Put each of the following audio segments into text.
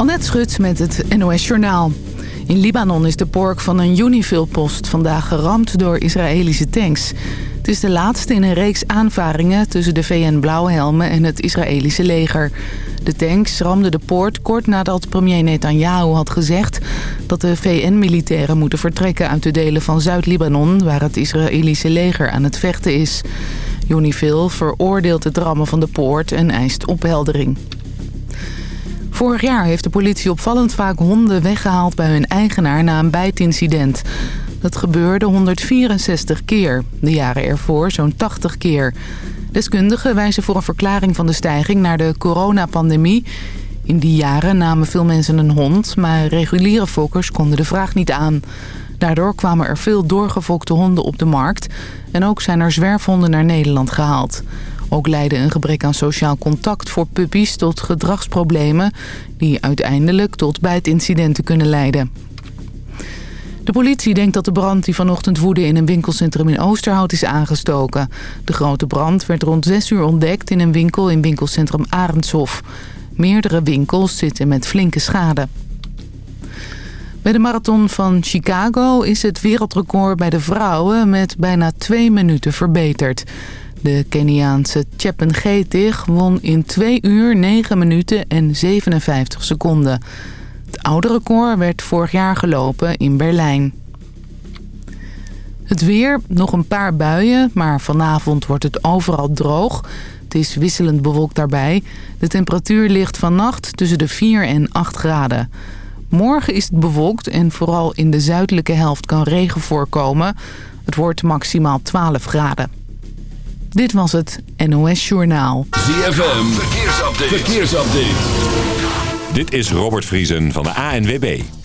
Annette Schut met het NOS Journaal. In Libanon is de pork van een Unifil-post vandaag geramd door Israëlische tanks. Het is de laatste in een reeks aanvaringen tussen de VN-blauwhelmen en het Israëlische leger. De tanks ramden de poort kort nadat premier Netanyahu had gezegd... dat de VN-militairen moeten vertrekken uit de delen van Zuid-Libanon... waar het Israëlische leger aan het vechten is. Unifil veroordeelt het rammen van de poort en eist opheldering. Vorig jaar heeft de politie opvallend vaak honden weggehaald bij hun eigenaar na een bijtincident. Dat gebeurde 164 keer, de jaren ervoor zo'n 80 keer. Deskundigen wijzen voor een verklaring van de stijging naar de coronapandemie. In die jaren namen veel mensen een hond, maar reguliere fokkers konden de vraag niet aan. Daardoor kwamen er veel doorgefokte honden op de markt en ook zijn er zwerfhonden naar Nederland gehaald. Ook leidde een gebrek aan sociaal contact voor puppies tot gedragsproblemen... die uiteindelijk tot bijtincidenten kunnen leiden. De politie denkt dat de brand die vanochtend woedde in een winkelcentrum in Oosterhout is aangestoken. De grote brand werd rond 6 uur ontdekt in een winkel in winkelcentrum Arendshof. Meerdere winkels zitten met flinke schade. Bij de marathon van Chicago is het wereldrecord bij de vrouwen met bijna twee minuten verbeterd. De Keniaanse Chepngetich won in 2 uur 9 minuten en 57 seconden. Het oude record werd vorig jaar gelopen in Berlijn. Het weer, nog een paar buien, maar vanavond wordt het overal droog. Het is wisselend bewolkt daarbij. De temperatuur ligt vannacht tussen de 4 en 8 graden. Morgen is het bewolkt en vooral in de zuidelijke helft kan regen voorkomen. Het wordt maximaal 12 graden. Dit was het NOS Journaal. ZFM, verkeersupdate. verkeersupdate. Dit is Robert Vriesen van de ANWB.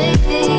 baby.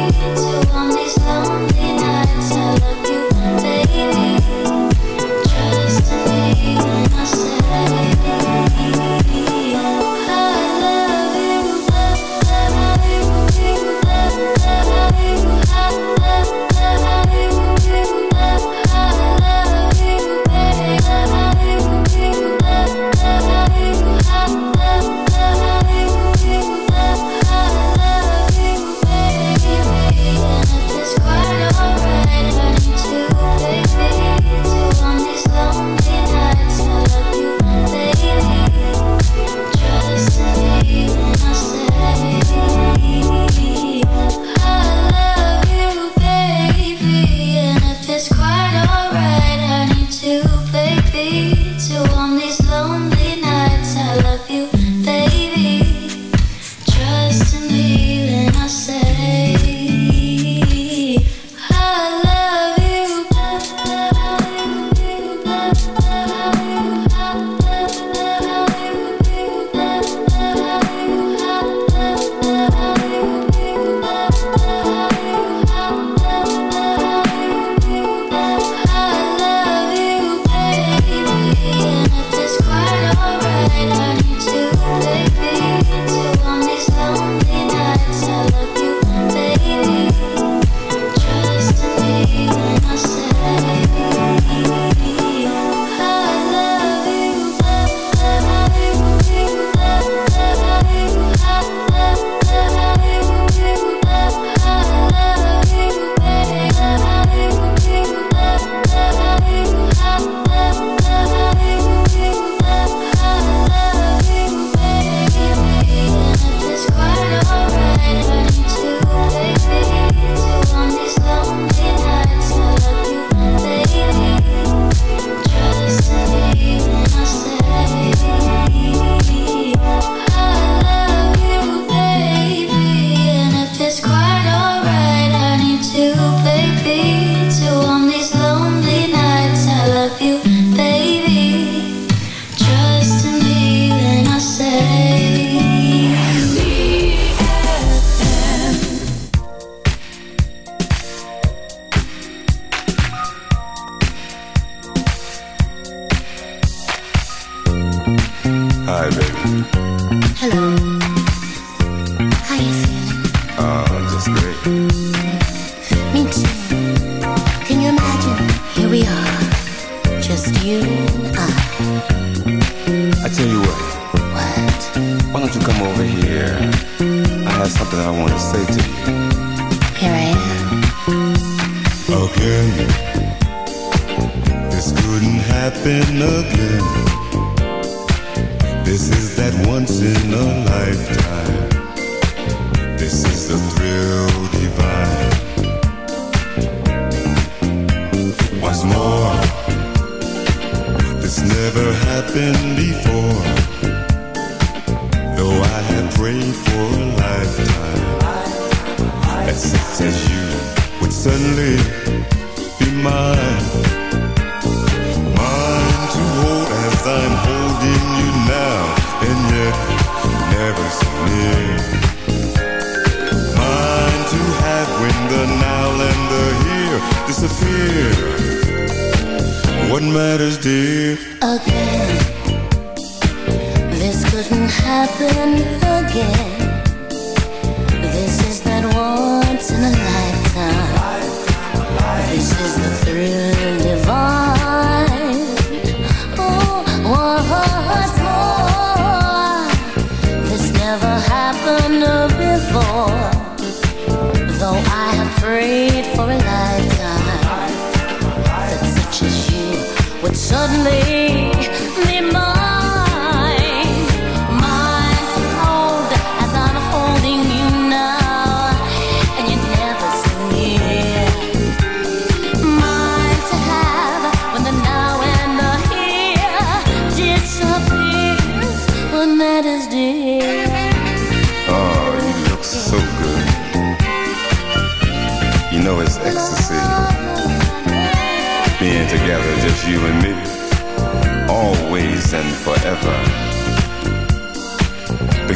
disappear. What matters dear? Again. This couldn't happen again. This is that once in a lifetime. This is the thrill divine. Oh, once more. This never happened before. Though I have prayed for a life suddenly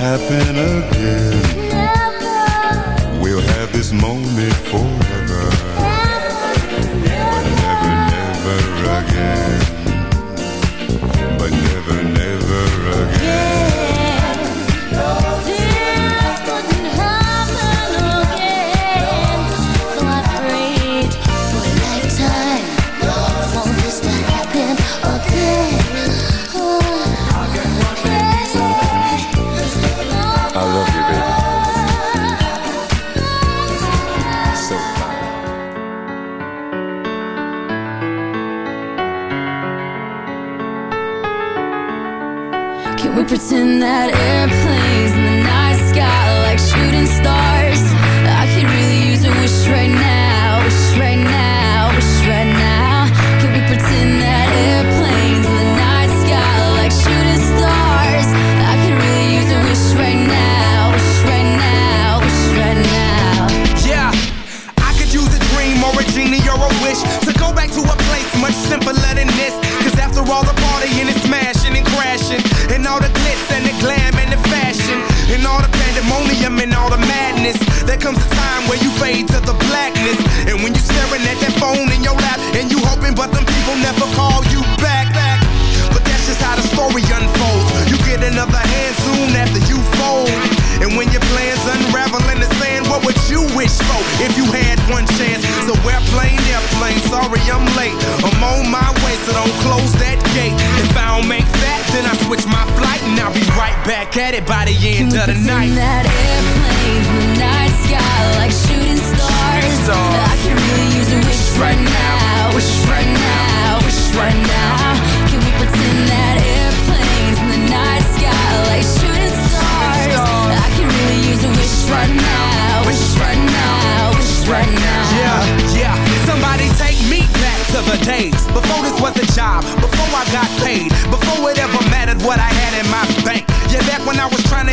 Happen again.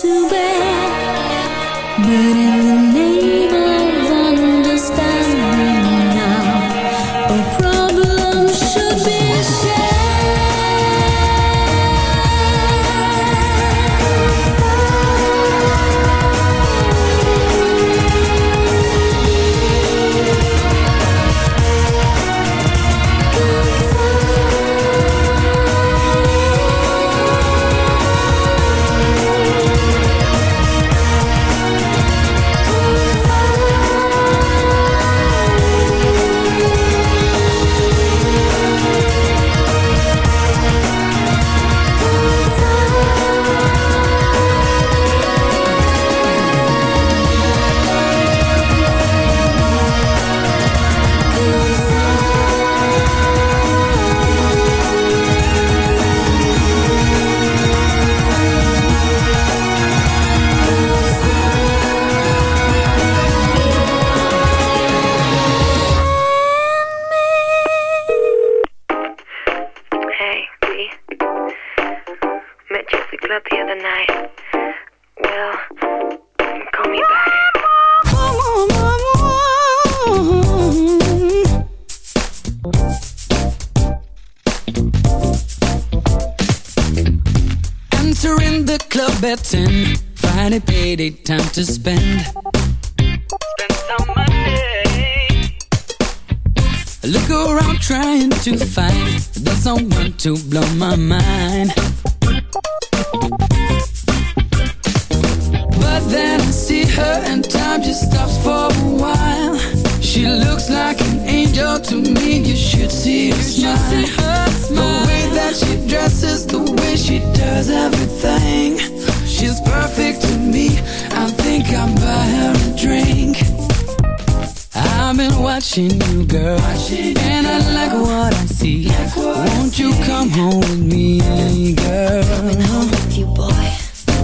to bear. Then I see her and time just stops for a while. She looks like an angel to me. You should see her smile. The way that she dresses, the way she does everything. She's perfect to me. I think I'll buy her a drink. I've been watching you, girl, and I like what I see. Like what Won't you come home with me, girl? Coming home with you, boy.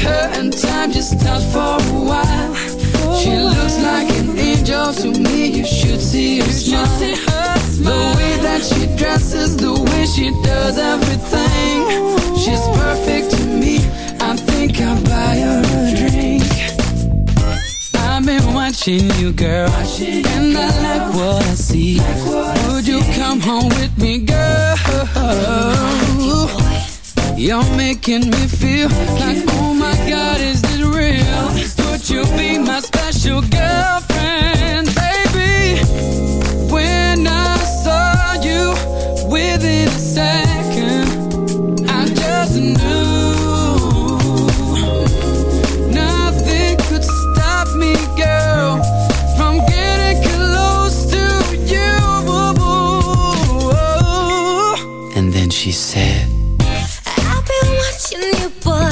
Her and time just stops for a while. She looks like an angel to me. You should see her smile. The way that she dresses, the way she does everything. She's perfect to me. I think I'll buy her a drink. I've been watching you, girl, watching and I like what I see. Would you come home with me, girl? You're making me feel like, oh my God, is this real? Would you be my special girlfriend, baby? When I saw you within a second, watching you, boy,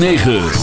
9.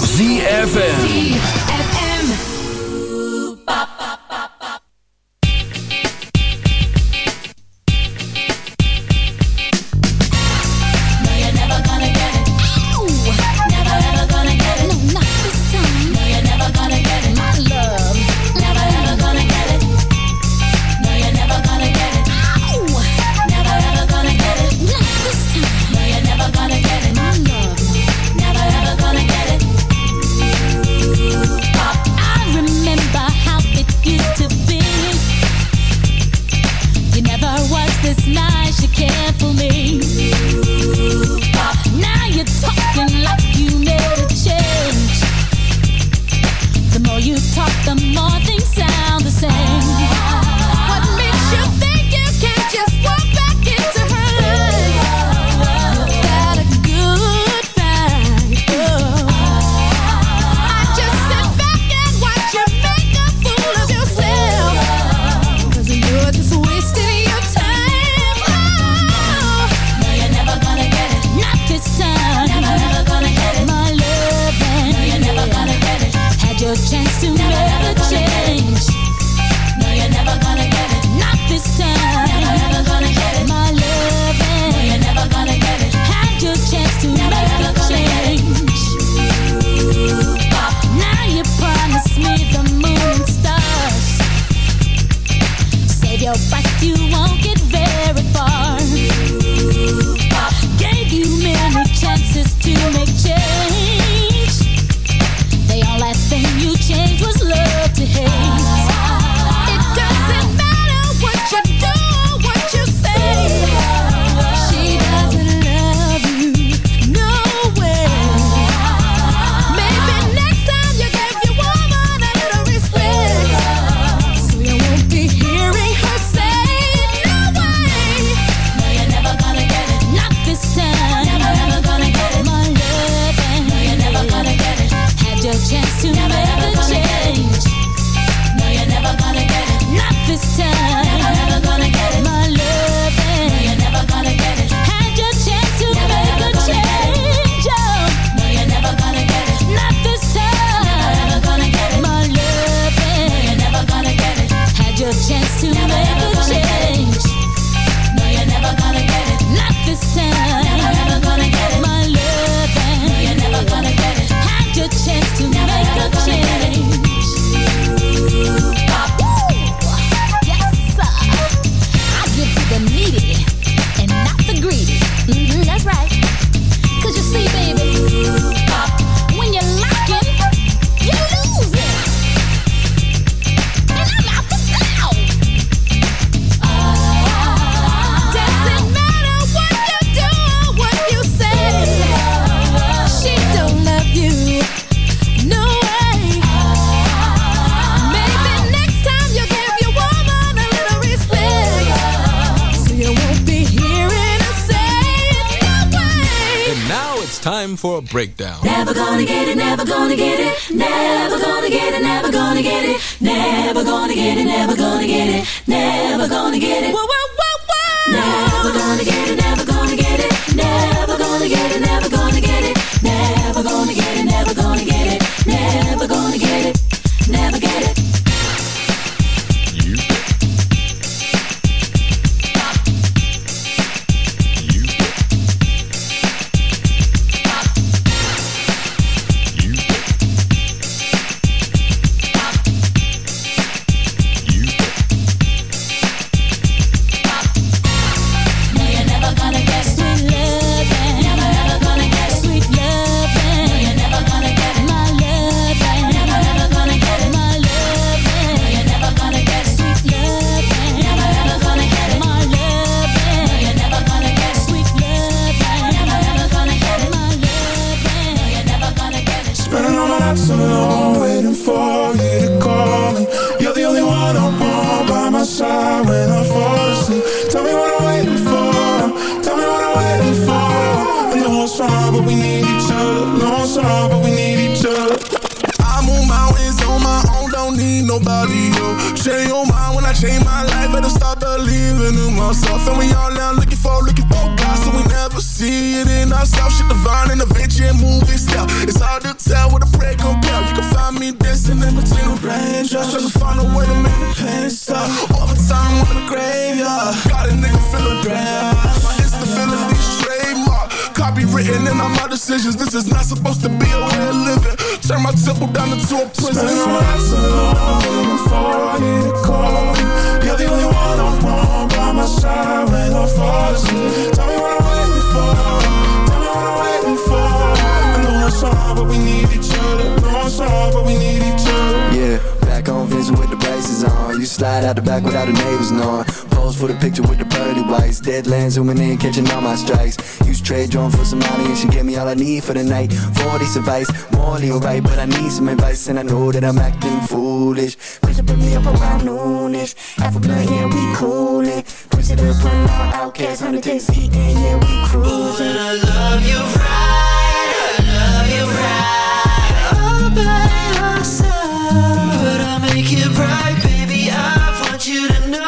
leave for the night. 40's advice, morally alright, but I need some advice, and I know that I'm acting foolish. Push up me up around noonish. Half a blunt, yeah, we coolin'. Push it up on our outcasts, 100 days eating, yeah, we cruising. Ooh, and I love you right, I love you right. All by myself, but I'll make it right, baby. I want you to know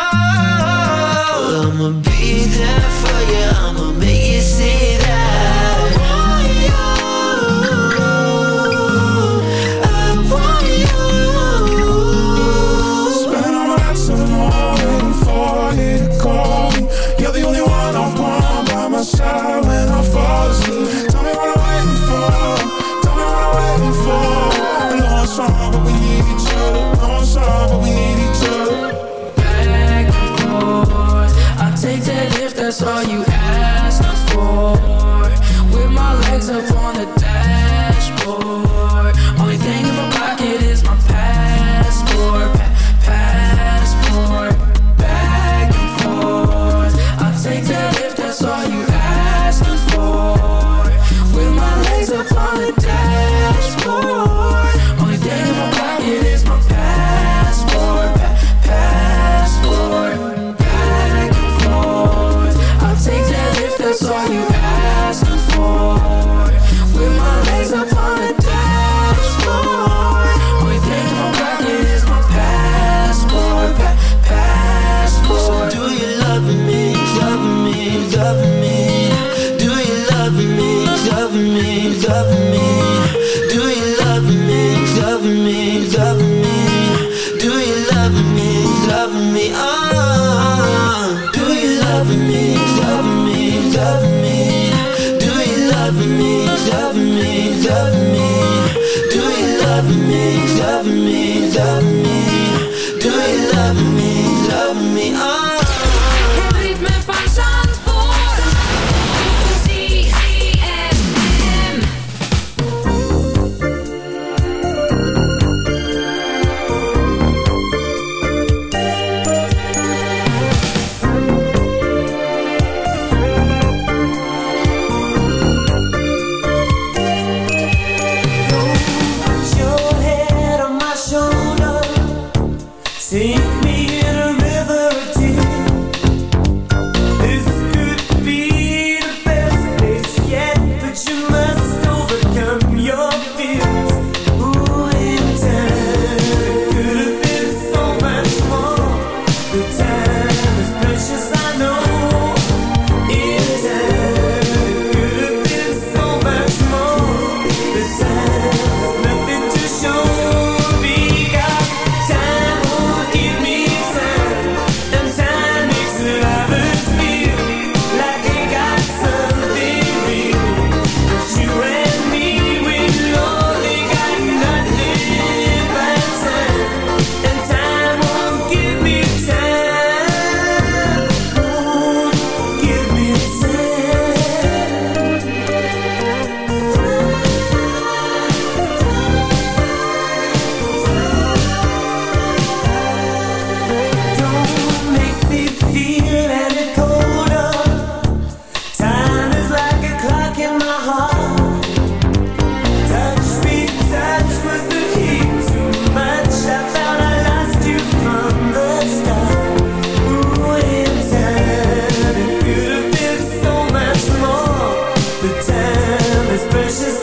I'm gonna be there for you. Love me, love me, ah? Precious,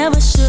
never should've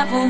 level.